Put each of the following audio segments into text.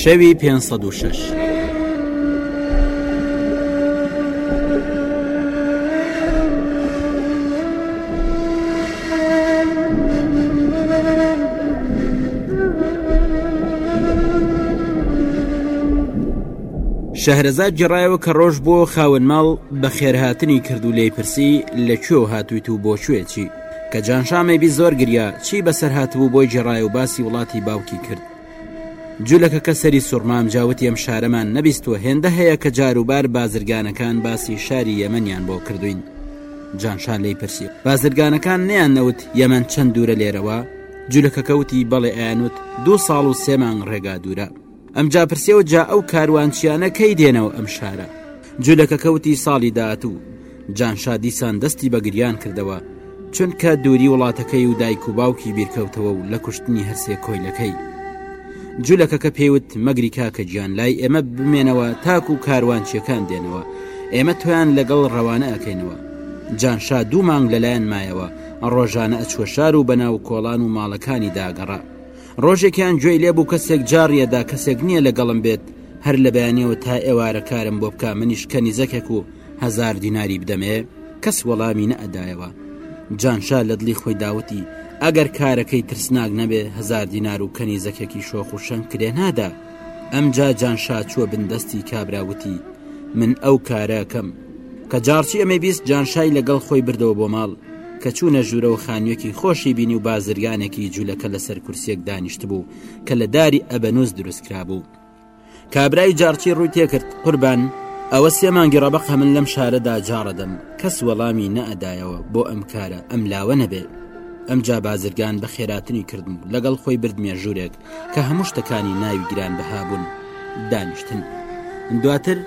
شەوی پێ سەد و شەش. شەهرەزاد جێڕایەوە کە ڕۆژ بۆ خاون ماڵ بە خێرهاتنی کرد و لی پرسی لە کوێ هاتوویت و بۆ شوێچی کە جانشامی بی زۆر گریا چی بەسەر هاتبوو بۆی جێڕای و باسی وڵاتی باوکی کرد جولەکەکە سەری سوڕمام جاوتی ئەم شارەمان نەبیستوە هێندە هەیە کە جاروبار بازرگانەکان باسی شاری یەمەنیان بۆ کردوین جانشا لی پرسی بازرگانەکان نیان نەوت یەمەەن چەند دوورە لێرەوە جولەکەکەوتی بەڵێ ئەیانوت دوو ساڵ و سێ مانگ ڕێگا دوورە ئەمجا پرسیەوە جا ئەو کاروانچیانە کەی دێنەوە ئەم شارە جولەکە کەوتی ساڵی داهاتوو جانشا دیسان دەستی بە گریان کردەوە چونکە دووری وڵاتەکەی و دایک و باوکی بیرکەوتەوە و لە کوشتنی هەرسێ کۆیلەکەی جولەکەکە پێوت مەگری کاکە گیان لای ئێمە بمێنەوە تاکو و کاروانچیەکان دێنەوە ئێمە تۆیان لەگەڵ ڕەوانە ئەکەینەوە جانشا دوو مانگ لەلایەن مایەوە ڕۆژانە ئەچوە شار و بەناو کۆڵان و ماڵەکانی داگەڕا ڕۆژێکیان گوێی لێ بوو کەسێک جاڕی ئەدا کەسێک نییە لەگەڵم بێت هەر لە بەیانیەوە تا ئێوارە کارم بۆ بکا منیش کەنیزەکێک و هەزار دیناری بدەمێ کەس وەڵامی نەئەدایەوە جانشا لە دڵی خۆی داوتی ئەگەر کارەکەی ترسناک نەبێ هەزار دینار و کەنیزەکێکی شۆخ و شەنگ کرێ نادا ئەمجا جانشا چووە بندەستی کابراوتی من ئەو کارەکەم کە جاڕچی ئەمەی بیست جانشای لە گەڵ خۆی بردەوە بۆ ماڵ، کە چوونە ژوورە و خانوویەکی خۆشی بینی و بازرگانێکی جولەکە لە سەر کورسیەک دانیشتبوو کە لە داری ئەبەنووس دروست کرابوو. کابرای جاڕچی ڕووی تێکرد، قوربان، ئەوە سێ مانگی ڕەبەق هەمن لەم شارە دا جاڕە دەم، کەس وەڵامی نە ئەدایەوە بۆ ئەم کارە ئەم لاوە نەبێ. ئەمجا بازرگان بە خێراتنی کردم و لە گەڵ خۆی بردمیە ژوورێک کە هەموو شتەکانی ناوی گران بەهابوون دانیشتن دواتر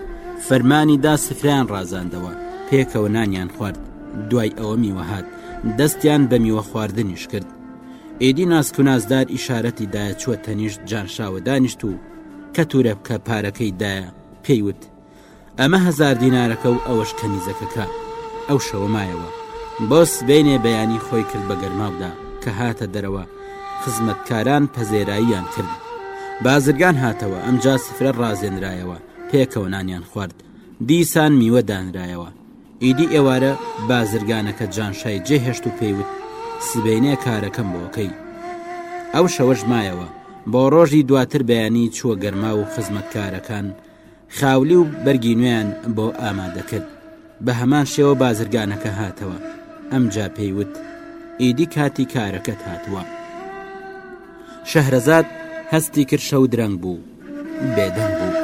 فەرمانی دا سفریان ڕازاندەوە پێکەوە نانیان خوارد دوای ئەوە میوەهات دەستیان بە میوە خواردنیش کرد ئێدی ناسکونازدار ئیشارەتی دایە چوە تەنیشت جانشاوە دانیشت و کە تورە بکە پارەکەی دایە پێیوت ئەمە هەزار دینارەکە و ئەوەش کەنیزەکەکە. ئەو شەوە مایەوە. بۆ سبەینێ بەیانی خۆی کرد بە گەرماودا، کە هاتە دەرەوە، خزمەتکاران پەزێراییان کرد. بازرگان هاتەوە، ئەمجا سفرە ڕازێنرایەوە، پێکەوە نانیان خوارد. دیسان میوە دانرایەوە. ئیدی ئێوارە بازرگانەکە جانشای جێ هێشت و پێی وت، سبەینێ کارەکەم بۆ کەی. ئەو شەوەش مایەوە. بۆ ڕۆژی دواتر بەیانی چووە گەرماو و خزمەتکارەکان خاولی و بەرگی نوێیان بۆ ئامادە کرد بە هەمان شێوە بازرگانەکە هاتەوە ئەمجا پێیوت ئیدی کاتی کارەکەت هاتووە شەهرەزاد هەستی کرد شەو درەنگ بوو بێدەنگ بوو.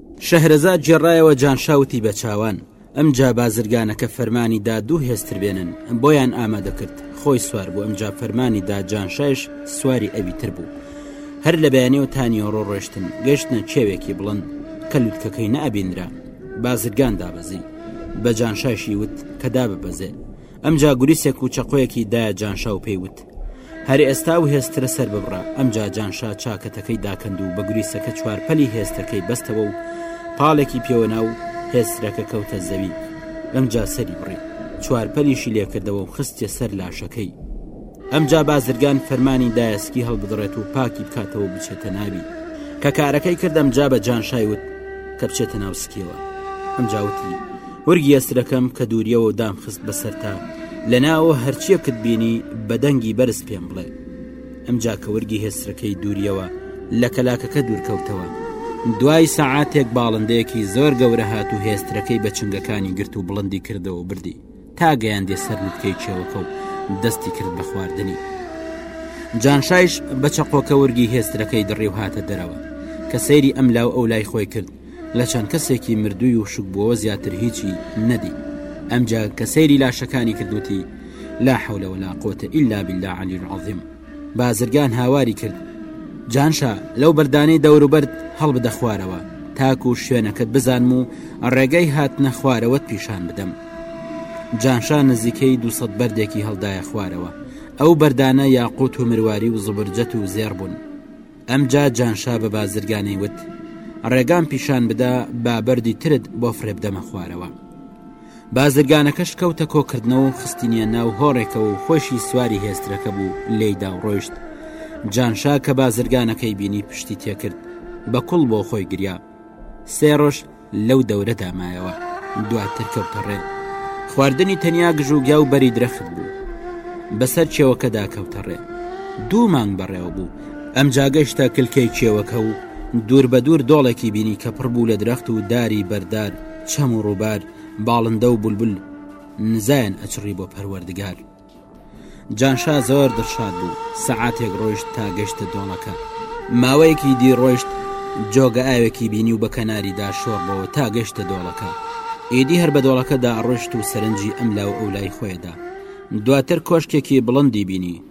شەهرەزاد گێڕایەوە جانشا وتی بە چاوان ئەمجا بازرگانەکە فەرمانی دا دوو هێستر بێنن بۆیان ئامادە کرد خۆی سوار بوو ئەمجا فەرمانی دا جانشایش سواری ئەوی تر بوو هەر لە بەیانێ و تانیۆڕۆ ڕۆشتن گەشتە کێوێکی بڵند کە لوتکەکەی نابینرا بازرگان دابەزی بە جانشاشی وت کە داببەزێ ئەمجا گوریسێک و چەقۆیەکی دایە جانشا و پێی وت هەر ئێستا و هێسترە سەر ببڕە ئەمجا جانشا چاکەتەکەی داکەند و بە گوریسەکە چوارپەلی هێستەکەی بەستەوە و پاڵێکی پێوە ناو هێسترەکە کەوتە زەوی ئەمجا سەری بڕی چوارپەلیشی لێکردەوە و خستە سەر لاشەکەی ئەمجا بازرگان فەرمانی دایسکی هەڵبدڕێت و پاکی بکاتەوە بچێتە ناوی کە کارەکەی کردم جا بە جانشایوت کە بچێتە ناو سکیەوە ئەمجاوتی هورگی ئەسترەکەم کە دووریەوە دام خست بەسەرتا لە ناوە هەرچیەکت بینی بە دەنگی بەرز پێم بڵێ ئەمجا کە ورگی هێسترەکەی دووریەوە لە کەلاکەکە دوورکەوتەوە دوای سەعاتێک باڵندەیەکی زۆر گەورە هات و هێسترەکەی بە چنگەکانی گرت و بڵندی کردەوە بردی تا گەیاندێ سەر لوتکەی چێوەکە و دەستی کرد بە خواردنی جانشایش بە چەقۆکە ورگی هێسترەکەی دڕی و هاتە دەرەوە کە سەیری ئەم لاو ئەو لای خۆی کرد لە چەند کەسێکی مردووی و شکبووەوە زیاتر هیچی نەدی ئەمجا کە سەیری لاشەکانی کردوتی لا حولە ولا قوتە ئللا بالله علی العظیم بازرگان هاواری کرد جانشا لەو بەردانەی دەوروبەرد هەڵبدە خوارەوە تاکو و شوێنەکەت بزانم و ڕێگەی هاتنە خوارەوەت پیشان بدەم جانشا نزیکەی دو بەردێکی هەڵدایە خوارەوە ئەو بەردانە یاقوت و مرواری و زبرجەت و زێر بوون ئەمجا جانشا بە بازرگانی وت، ڕێگام پیشان بدە با بەردی ترت بۆ فڕێبدەمە خوارەوە. بازرگانەکەش کەوتە کۆکردنەوە و خستینیە ناو هۆڕێکەوە و خۆشی سواری هێسترەکە بوو لێیدا و ڕۆیشت. جانشا کە بازرگانەکەی بینی پشتی تێکرد بە کوڵ بۆ خۆی گریا. سێ ڕۆژ، لەو دەورەدا مایەوە دواتر کەوتە ڕێ خواردنی تەنیا گژوگیا و بەری درەخت بوو بەسەر چێوەکەدا کەوتە ڕێ دوو مانگ بەڕێوە بوو ئەم جاگەشتە کلکەی چێوەکە و دوور بە دوور دۆڵێکی بینی کە پڕ بوو لە درەخت و داری بەردار چەم و ڕووبار باڵندە و بولبل نزایەن ئەچڕی بۆ پەروەردگار جانشا زۆر دڵشاد بوو سەعاتێک ڕۆیشت تا گەشتە دۆڵەکە ماوەیەکی دی ڕۆیشت جۆگە ئاوێکی بینی و بە کەناریدا شۆڕ بۆەوە تا گەشتە دۆڵەکە ئیدی هەر بە دۆڵەکەدا ڕۆشت و سەرنجی ئەم لاو ئەو لای خۆیدا دواتر کۆشتێکی بڵندی بینی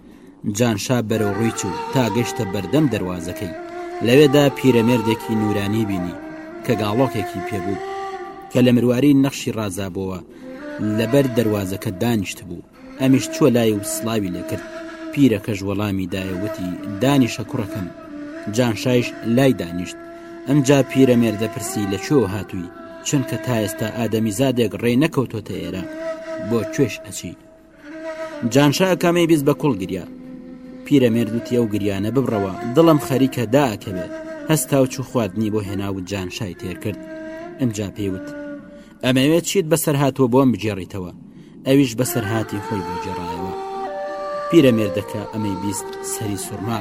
جانشا بەرەو ڕووی چوو تا گەشتە بەردەم دەواازەکەی لەوێدا پیرەمێردێکی نورانی بینی کە گاڵۆکێکی پێبوو کە لە مرواری نەخشی ڕازابووەوە لەبەر دەروازەکە دانیشتبوو ئەمیش چوە لای و سلاوی لێکرد پیرەکەش وەڵامی دایەوتی دانیشە کوڕەکەم جانشایش لای دانیشت ئەمجا پیرە مێردە پرسی لە چۆ هاتووی چونکە تا ئێستا ئادەمی زادێک ڕێ نەکەوتۆتە ئێرە بۆ کوێش ئەچی جانشا ئەکامەی بیست بە کوڵ گریا پیرەمێرد وتی ئەو گریانە ببڕەوە دڵم خەریکە داکەوێت هەستا و چوو خواردنی بۆ هێنا و جانشای تێرکرد ئەمجا پێیوت ئەمەوێت چیت بەسەر هاتووە بۆم بگێڕیتەوە ئەویش بەسەر هاتی خۆی بۆ جێڕایەوە پیرەمێردەکە ئەمەی بیست سەری سوورما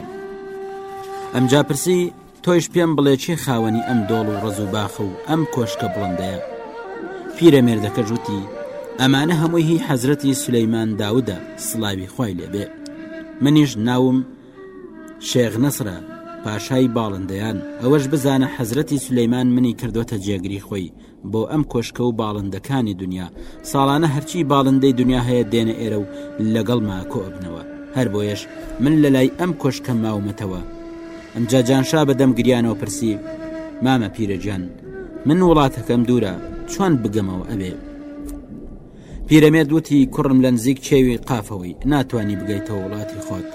ئەمجا پرسی تۆیش پێم بڵێ کێ خاوەنی ئەم دۆڵ و ڕەز و باخە و ئەم کۆشکە بڵندەیە پیرەمێردەکە ژووتی ئەمانە هەمووی هی حەزرەتی سلەیمان داودە سلاوی خی لێبێ منیش ناوم شێغ نەسرە پاشای باڵندەیان ئەوەش بزانە حەزرەتی سلەیمان منی کردوتە جێگری خۆی بۆ ئەم کۆشکە و باڵندەکانی دنیا ساڵانە هەرچی باڵندەی دنیا هەیە دێنە ئێرە و لەگەڵما کۆبنەوە هەر بۆیەش من لە لای ئەم کۆشکە ماومەتەوە ئەمجا جانشا بەدەم گریانەوە پرسی مامە پیرەجان من وڵاتەکەم دوورە چۆن بگەمەوە ئەوێ پیرەمێرد وتی کوڕم لە نزیک چێوی قافەوەی ناتانی بگەیتەوە وڵاتی خۆت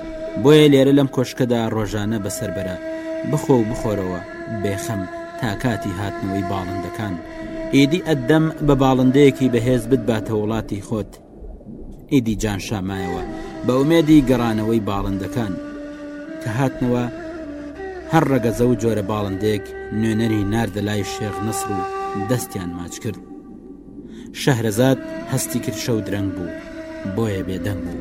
بۆیە لێرە لەم کۆشکەدا ڕۆژانە بەسربەرە بخۆ و بخۆرەوە بێخەم تاکاتی هاتنەوەی باڵندەکان ئیدی ئەدەم بە باڵندەیەکی بەهێز بتباتە وڵاتی خۆت ئیدی جان شامایەوە بە ئومێدی گەڕانەوەی باڵندەکان کە هاتنەوە هەر ڕەگەزە و جۆرە باڵندێک نوێنەری ناردە لای شێغ نەسر و دەستیان ماچ کرد شەهرەزاد هەستی کرد شەو درەنگ بوو بۆیە بێدەنگ بوو.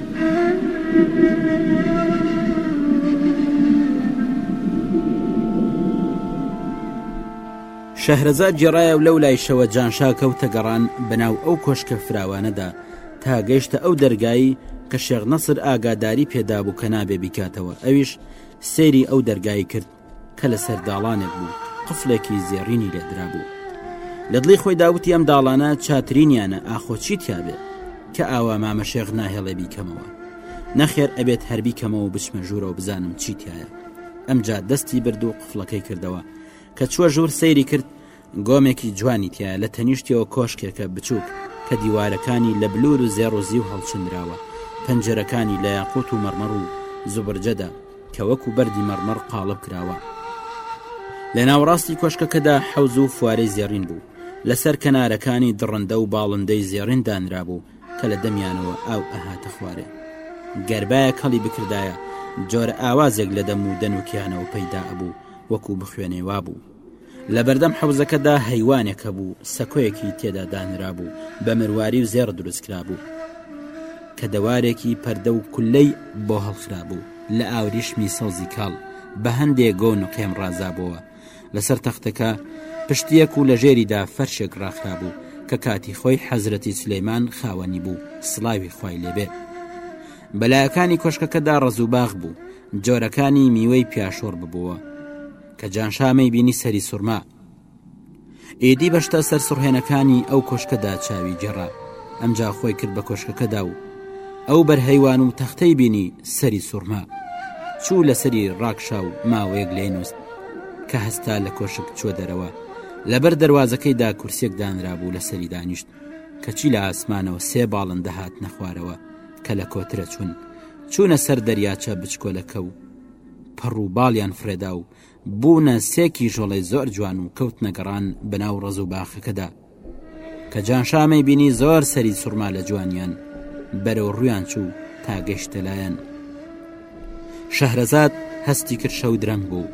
شەهرەزاد گێڕایە و لەو لایشەوە جانشا کەوتە گەڕان بەناو ئەو کۆشکە فراوانەدا تا گەیشتە ئەو دەرگایی کە شێغ نەسر ئاگاداری پێدابوو کە نابێ بیکاتەوە ئەویش سەیری ئەو دەرگایی کرد کە لە سەر داڵانێک بوو قفلێکی زێڕینی لێدرا بوو لە دڵی خۆی داوتی ئەم داڵانە چاترینیانە ئاخۆچی تیاابێت کە ئاوا مامە شێغ ناهێڵێ بیکەمەوە نەخێر ئەبێت هەربی کەمەوە بچمە ژوورەوە بزانم چی تایە ئەمجا دەستی برد و قفلەکەی کردەوە کە چوە ژوور سەیری کرد گۆمێکی جوانی تیایە لە تەنیشتیەوە کۆشکێکە بچووک کە دیوارەکانی لە بلور و زێڕ و زیو هەڵچنراوە پەنجەرەکانی لە یاقوت و مەڕمەڕ و زوبرجەدا کە وەکو بەردی مەڕمەڕ قاڵب کراوە لە ناوەڕاستی کۆشکەکەدا حەوز و فوارەی زێڕین بوو لەسەر کەنارەکانی دڕندە و باڵندەی زێڕین دانرابوو کە لە دەمیانەوە ئاو ئەهاتە خوارێ گەربایە کەڵی بکردایە جۆرە ئاوازێک لە دەم و دەنوکیانەوە پەیدا ئەبوو وەکو بخوێنێوا بوو لە بەردەم حەوزەکەدا هەیوانێک هەبوو سەکۆیەکی تێدا دانرا بوو بە مرواری و زێڕ دروست کرا بوو کە دەوارێکی پەردە و کولەی بۆ هەڵخرا بوو لە ئاوریشمی سەوزی کاڵ بە هەندێک گۆن و قێم ڕازابەوە لەسەر تەختەکە پشتیەک و لە ژێریدا فەرشێک ڕاخرا بوو کە کاتی خۆی حەزرەتی سلەیمان خاوەنی بوو سلاوی خی لێبێت بەلایەکانی کۆشکەکەدا ڕزوباغ بوو جۆرەکانی میوەی پیاشۆڕ ببووە کە جانشامەی بینی سەری سوڕما ئیدی بەشتە سەر سڕهێنەکانی ئەو کۆشکەدا چاوی گێڕا ئەمجا خۆی کرد بە کۆشکەکەدا و ئەو بەرهەیوان و تەختەی بینی سەری سوڕما چوو لەسەری ڕاکشا و ماوەیەک لێ نووست کە هەستا لە کۆشک چوە دەرەوە لەبەر دەواازەکەیدا کورسێک دانرابوو لە سەری دانیشت کەچی لە ئاسمانەوە سێ باڵن دەهات نەخوارەوە کە لە کۆترە چوون چوونە سەر دەریاچە بچکۆلەکە و پەڕ و باڵیان فرێدا و بوونە سێ کیژۆڵەی زۆر جوان و کەوتنە گەڕان بەناو ڕەز و باخەکەدا کە جانشامەی بینی زۆر سەری سوڕما لە جوانیان بەرەو ڕویان چوو تا گەشتە لایەن شەهرەزاد هەستی کرشە و درەنگ بوو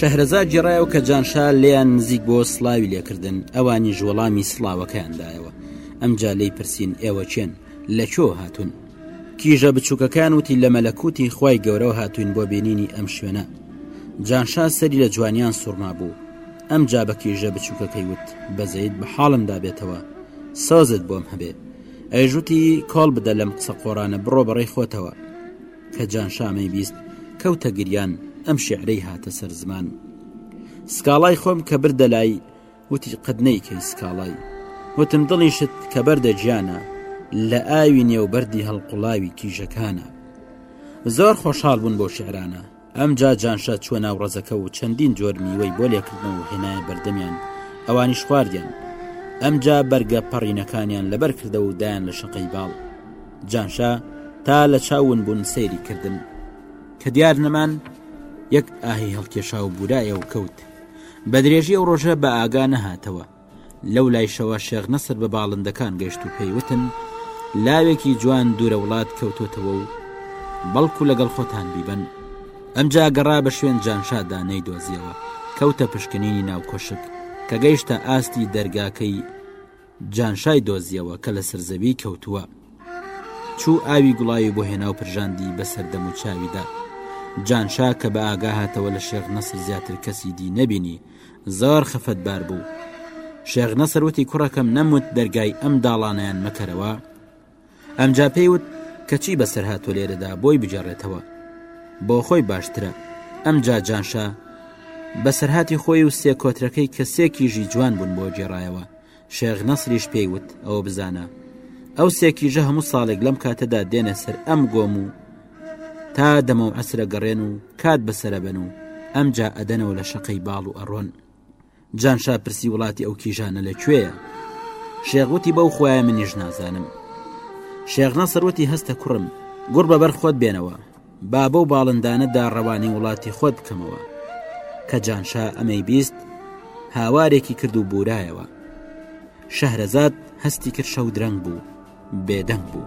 شەهرەزاد گێڕایەوە کە جانشا لێیان نزیک بۆ سلاوی لێکردن ئەوانیش وەڵامی سلااوەکەیان دایەوە ئەمجا لی پرسین ئێوە چێن لە چۆ هاتون کیژە بچووکەکان وتی لە مەلەکوتی خی گەورەوە هاتوین بۆ بینینی ئەم شوێنە جانشا سەری لە جوانیان سوورما بوو ئەمجا بە کیژە بچووکەکەی وت، بەزەیت بە حاڵمدا بێتەوە، سۆزت بۆم هەبێ. ئەویش وتی، کۆڵ بدە لەم قسە قۆڕانە، بڕۆ بەڕێی خۆتەوە. کە جان شامەی بیست، کەوتە گریان، ئەم شیعرەی هاتە سەر زمان. سکاڵای خۆم کە بردە لای، وتی، قەت نەیکەی سکاڵای. وتم، دڵیشت کە بەردە گیانە، لە ئاوی نێو بەردی هەڵقوڵاوی کیژەکانە. زۆر خۆشحاڵ بوون بەو شیعرانە. ئەمجا جانشا چووە ناو ڕەزەکە و چەندین جۆر میوەی بۆ لێکردنەوە و هێنایە بەردەمیان، ئەوانیش خواردیان. ئەمجا بەرگە پەڕینەکانیان لەبەر کردەوە و دایان لە شەقەی باڵ. جانشا تا لە چاو ون بوون سەیری کردن. کە دیار نەمان، یەک ئاهی هەڵکێشا و بوورایە و کەوت. بە درێژی ئەو ڕۆژە بە ئاگا نەهاتەوە. لەو لایشەوە شێخ نەسر بە باڵندەکان گەشت و پێی وتن لاوێکی جوان دوورە وڵات کەوتۆتەوە و بەڵکو لەگەڵ خۆتان بیبەن ئەمجا گەڕا بە شوێن جانشادا نەیدۆزیەوە کەوتە پشکنینی ناو کۆشک کە گەیشتە ئاستی دەرگاکەی جانشای دۆزیەوە کە لە سرزەوی کەوتووە چوو ئاوی گوڵاوی بۆ هێنا و پرژاندی بە سەردەم و چاویدا جانشا کە بە ئاگا هاتەوە لە شێخ نەسر زیاتر کەسی دی نەبینی زۆر خەفەت بار بوو شێخ نەسر وتی کوڕەکەم نەموت دەرگای ئەم داڵانیان مەکەرەوە ئەمجا پێی وت کەچی بەسەر هاتۆ لێرەدا بۆی بجێڕێتەوە بۆ خۆی باشترە ئەم جاجانشە بەسەرهاتی خۆی و سێ کۆترەکەی کە سێکیژی جوان بوون بۆ جێڕایەوە شێخ نەسریش پێی وت، ئەوە بزانە، ئەو سێ کیژە هەموو ساڵێک لەم کاتەدا دێنە سەر ئەم گۆم و تا دەمە و عەسرە گەڕێن و کات بەسەرەبەن و ئەمجا ئەدەنەوە لە شەقەی باڵ و ئەڕۆن. جانشا پرسی وڵاتی ئەو کیژانە لە کوێیە؟ شێغوتی بەو خۆیان منیش نازانم. شێغ نەسروتی هەستە کوڕم، گوڕ بە بەر خۆت بێنەوە، با بەو باڵندانە دا ڕەوانەی وڵاتی خۆت بکەمەوە کە جانشا ئەمەی بیست هاوارێکی کرد و بورایەوە شەهرەزاد هەستی کرد شەو درەنگ بوو بێدەنگ بوو.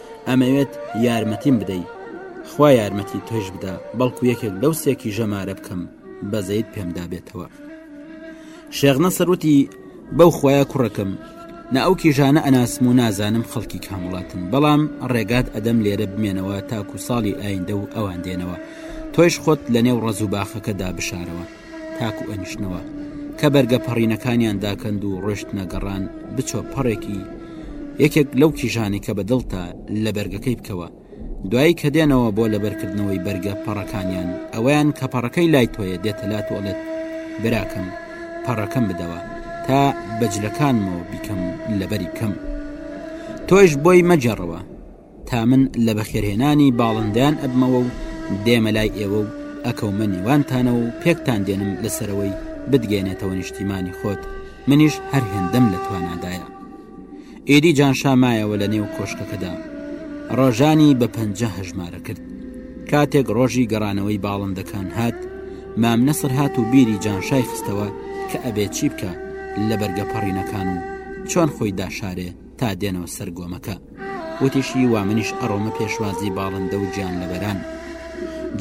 ئەمەوێت یارمەتیم بدەی خوا یارمەتی تۆش بدا بەڵکو یەکێک لەو سێکی ژەمارە بکەم بەزەیت پێمدا بێتەوە شێغنە سەروتی بەو خۆیان کوڕەکەم نە ئەو کیژانە ئەناسم و نازانم خەڵکی کام وڵاتن بەڵام ڕێگات ئەدەم لێرە بمێنەوە تاکو ساڵی ئایندە و ئەوان دێنەوە تۆیش خۆت لە نێو ڕەز و باخەکەدا بشارەوە تاکو ئەنیشتنەوە کە بەرگە پەڕینەکانیان داکەند و ڕۆشتنە گەڕان بچۆ پەڕێکی یەکێک لەو کیژانی کە بە دڵتە لە بەرگەکەی بکەوە دوایی کە دێنەوە بۆ لەبەرکردنەوەی بەرگە پەڕەکانیان ئەویان کە پەڕەکەی لای تۆیە دێتە لات و ئەڵێت براکەم پەڕەکەم بدەوە تا بەجلەکانمەوە بیکەم لەبەری بکەم تۆش بۆی مەجێڕەوە تا من لە بەخێرهێنانی باڵندەیان ئەبمەوە و دێمە لای ئێوە و ئەکەومە نیوانتانەوە و پێکتان دێنم لەسەرەوەی بتگەیەنێتەوە نیشتیمانی خۆت، منیش هەر هێندەم لە توانادایە. ئیدی جانشا مایەوە لە نێو کۆشکەکەدا. ڕۆژانی بە پەنجە هەژمارە کرد. کاتێک ڕۆژی گەڕانەوەی باڵندەکان هات، مام نەسر هات و بیری جانشای خستەوە کە ئەبێ چی بکە لە بەرگە پەڕینەکان و چۆن خۆی داشارێ تا دێنەوە سەر گۆمەکە وتیشی وا منیش ئەڕۆمە پێشوازی باڵندە و گیانلەبەران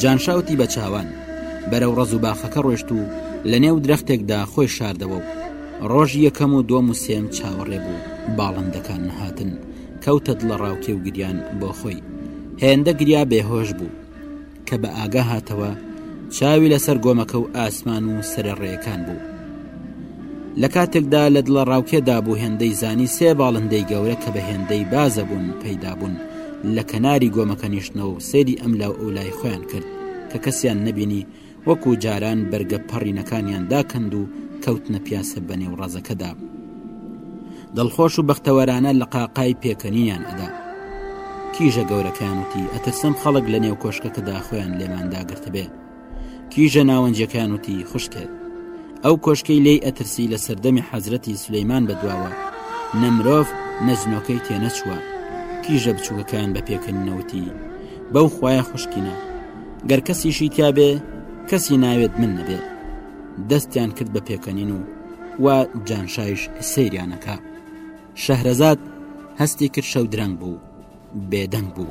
جانشاوتی بە چاوان بەرەو ڕەز و باخەکە ڕۆشت و لە نێو درەختێکدا خۆی شاردەوە و ڕۆژی یەکەم و دۆم و سێم چاوەڕێ بوو باڵندەکان نەهاتن کەوتە دڵە ڕاوکێ و گریان بۆ خۆی هێندە گریا بێهۆش بوو کە بە ئاگا هاتەوە چاوی لەسەر گۆمەکە و ئاسمان و سرە ڕێەکان بوو لە کاتێکدا لە دڵە ڕاوکێدا بوو هێندەی زانی سێ باڵندەی گەورە کە بە هێندەی بازە بوون پەیدا بوون لە کەناری گۆمەکە نیشتنەوە و سێری ئەم لاو ئەو لای خۆیان کرد کە کەسیان نەبینی وەکو جاران بەرگە پەڕینەکانیان داکەند و کەوتنە پیاسە بە نێو ڕەزەکەدا دڵخۆش و بەختەوەرانە لە قاقای پێکەنینیان ئەدا. کیژە گەورەکەیان وتی ئەترسم خەڵک لە نێو کۆشکەکەدا خۆیان لێماندا گرتبێ. کیژە ناوەنجەکان وتی خوشکێت. ئەو کۆشکەی لێی ئەترسی لە سەردەمی حەزرەتی سلەیمان بەدواوە نەمرۆڤ نەجنۆکەی تێنەچووە کیژە بچووکەکان بە پێکەن نەوتی بەو خویە خوشکینە گەر کەسیشی تیاابێ کەسی ناوێت من نەبێت دەستیان کرد بە پێکەنین و وا جانشایش سەیریانەکە شەهرەزاد هەستی کرد شەو درەنگ بوو بێدەنگ بوو.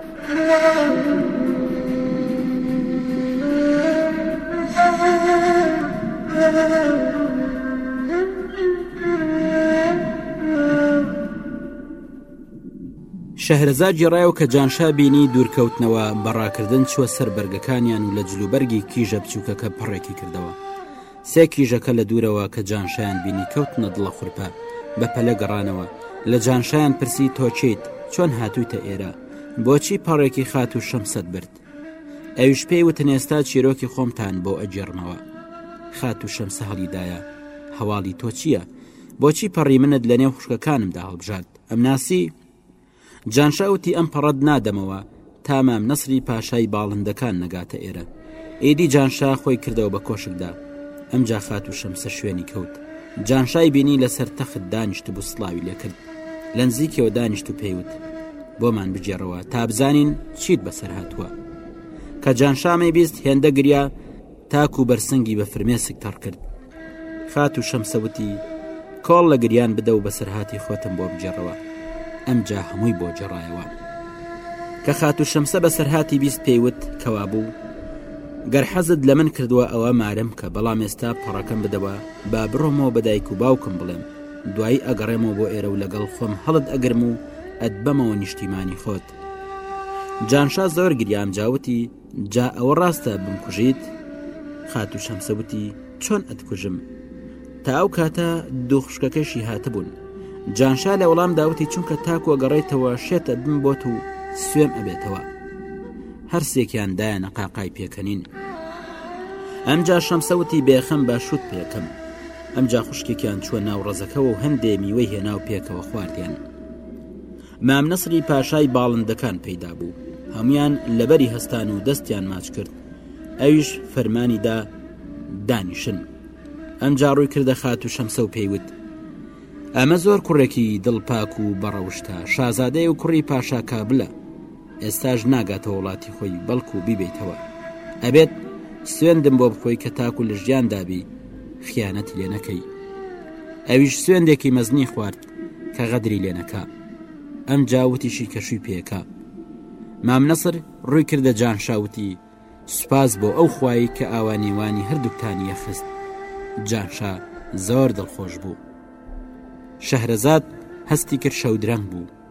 شەهرەزا گێڕایەوە کە جانشا بینی دوورکەوتنەوە بەڕاکردن چوە سەر بەرگەکانیان و لە جلوبەرگی کیژە بچووکەکە پڕێکی کردەوە سێ کیژەکە لە دوورەوە کە جانشایان بینی کەوتنە دڵە خورپە بە پەلە گەڕانەوە لە جانشایان پرسی تۆچیت چۆن هاتوویتە ئێرە بۆچی پەڕێکی خات و شەمسەت برد ئەوش پێی وتنێستا چیرۆکی خۆمتان بۆ ئەگێڕمەوە خات و شەمسە هەڵیدایە هەواڵی تۆچیە بۆچی پەڕی منت لە نێو خوشکەکانمدا هەڵبژارد ئەم ناسی جانشا وتی ئەم پەڕەت نادەمەوە تا مام نەسری پاشای باڵندەکان نەگاتە ئێرە ئیدی جانشا خۆی کردەوە بە کۆشکدا ئەمجا خات و شەمسە شوێنی کەوت جانشای بینی لەسەر تەخت دانیشت بوو سلاوی لێکرد لە نزیکەوە دانیشت و پێیوت بۆمان بگێڕەوە تا بزانین چیت بەسەر هاتووە کە جانشامی بیست هێندە گریا تاکو بەر سنگی بە فرمێسک تەڕ کرد خاتوو شەمسە وتی کۆڵ لە گریان بدە و بەسەرهاتی خۆتم بۆ بگێڕەوە ئەمجا هەمووی بۆ جێڕایەوە کە خاتوو شەمسە بەسەرهاتی بیست پێیوت کەوا بوو گەر حەزت لە من کردووە ئەوە مارم کە بەڵام ئێستا پەڕەکەم بدەوە با بڕۆمەوە بەدایک و باوکم بڵێم دوایی ئەگەڕێمەوە بۆ ئێرە و لەگەڵ خۆم هەڵت ئەگرم و ئەت بەمەوە نیشتیمانی خۆت جانشا زۆر گریان جاوتی جا ئەوە ڕاستە بمکوژیت خاتو شەمسە وتی چۆن ئەتکوژم تا ئەو کاتە دوو خشکەکەشی هاتبوون جانشا لە وەڵام داوتی چونکە تاکو ئەگەڕێتەوە شێتە بم بۆت و سوێم ئەبێتەوە هەرسێکیان دایەنە قاقای پێکەنین ئەمجا شەمسەوتی بێخەم باشوت پێکەم ئەمجا خوشکێکیان چوە ناو ڕزەکەەوە و هەندێ میوەی هێناو پێکەوە خواردیان مام نەسری پاشای باڵندەکان پەیدا بوو هەمویان لەبەری هەستان و دەستیان ماچ کرد ئەویش فەرمانی دا دانیشن ئەمجا ڕووی کردە خات و شەمسە و پێیوت ئەمە زۆر کوڕێکی دڵپاک و بەڕەوشتە شازادەی و کوڕی پاشاکابلە ئێستاش ناگاتە وڵاتی خۆی بەڵکو و بیبیتەوە ئەبێت سوێندم بۆ بخۆی کە تاکو لە ژیان دابی خیانەتی لێ نەکەی ئەویش سوێندێکی مەزنی خوارد کە غەدری لێ نەکا ئەم جاوتیشی کە شووی پێکا مام نەسر ڕووی کردە جانشاوتی سوپاس بۆ ئەو خوایی کە ئاوانیوانی هەردووکتانی یەخست جانشا زۆر دڵخۆش بوو شەهرەزاد هەستی کرد شەودرەنگ بوو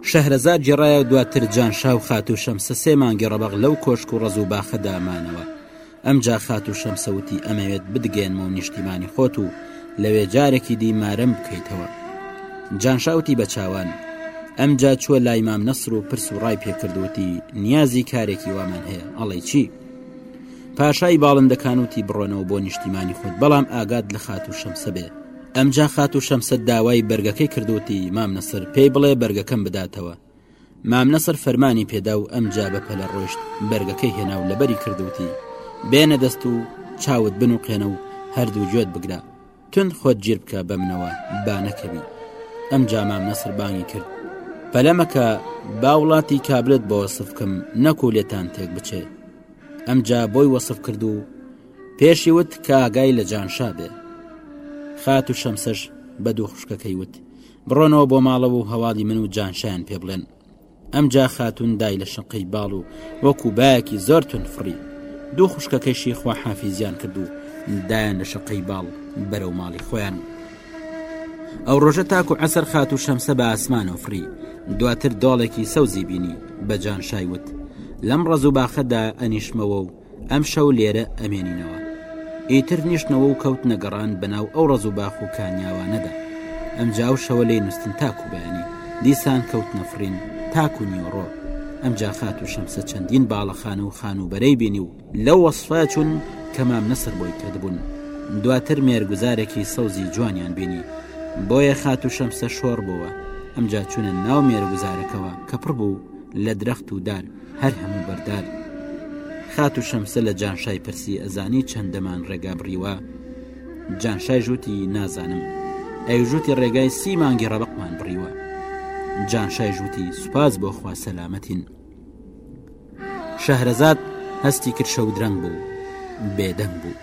شەهرەزاد گێڕایەوە دواتر جانشا و خاتوو شەمسە سێ مانگی ڕەبەق لەو کۆشک و ڕەز و باخەدا مانەوە. ئەمجا خاتوو شەمسە وتی ئەمەوێت بتگەیەنمەوە نیشتیمانی خۆت و لەوێ جارێکی دی مارەم بکەیتەوە. جانشا وتی بە چاوان. ئەمجا چووە لای مام نەسر و پرس و ڕای پێکرد وتی نیازی کارێکی وامان هەیە ئەڵی چی؟ پاشای باڵندەکان وتی بڕۆنەوە بۆ نیشتیمانی خۆت بەڵام ئاگات لە خاتوو شەمسە بێ. ئەمجا خاتوو شەمسە داوای بەرگەکەی کردوتی مام نەسر پێی بڵێ بەرگەکەم بداتەوە مام نەسر فەرمانی پێدا و ئەمجا بە پەلە ڕۆشت بەرگەکەی هێنا و لەبەری کردوتی بێنە دەست و چاوت بن و قێنە و هەردوو گوێت بگرە تون خۆت گیر بکە بە منەوە با نەکەوی ئەم جامام نەسر بانگی کرد پەلەمەکە با وڵاتی کابلت بۆ وەسف بکەم نەکو لێتان تێک بچێ ئەمجا بۆی وەسف کرد و پێشی وت کە ئاگای لە جانشا بێ خات و شەمسەش بە دوو خوشکەکەی وت بڕۆنەوە بۆ ماڵەوە و هەواڵی من و جانشیان پێ بڵێن ئەم جا خاتون دای لە شقەی باڵ و وەکو باەکی زۆر تون فڕی دوو خوشکەکەشی خوا حافیزیان کرد و دایان لە شقەی باڵ بەرەو ماڵی خۆیان ئەو ڕۆژە تاکو عسەر خات و شەمسە بە ئاسمانەوە فری دواتر دۆڵێکی سەوزی بینی بە جانشای وت لەم ڕز و باخەدا ئەنیشمەوە و ئەم شەو لێرە ئەمێنینەوە ئیتر نیشتنەوە و کەوتنە گەڕان بەناو ئەو ڕز و باخ و کانیاوانەدا ئەم جاو شەوە لی نووسن تاکو بەیانی دیسان کەوتنە فڕین تاکو نیوەڕۆ ئەم جاخات و شەمسە چەندین باڵەخان و خانووبەرەی بینی و لەو وەصفە چون کە مام نەسر بۆی کردبوون دواتر مێرگوزارێکی سەوزی جوانیان بینی بۆیە خات و شەمسە شۆڕ بووە ئەمجا چونە ناو مێرگوزارەکەەوە کە پڕ بوو لە درەخت و دار هەر هەموو بەردار خاتو شەمسە لە جانشای پرسی ئەزانی چەندەمان ڕێگا بڕیوە جانشای ژووتی نازانم ئەیژوتی ڕێگای سی مانگی ڕەبقمان بڕیوە جانشای ژووتی سوپاس بۆ خوا سەلامەتین شەهرەزاد هەستی کرد شەو درەنگ بوو بێدەنگ بوو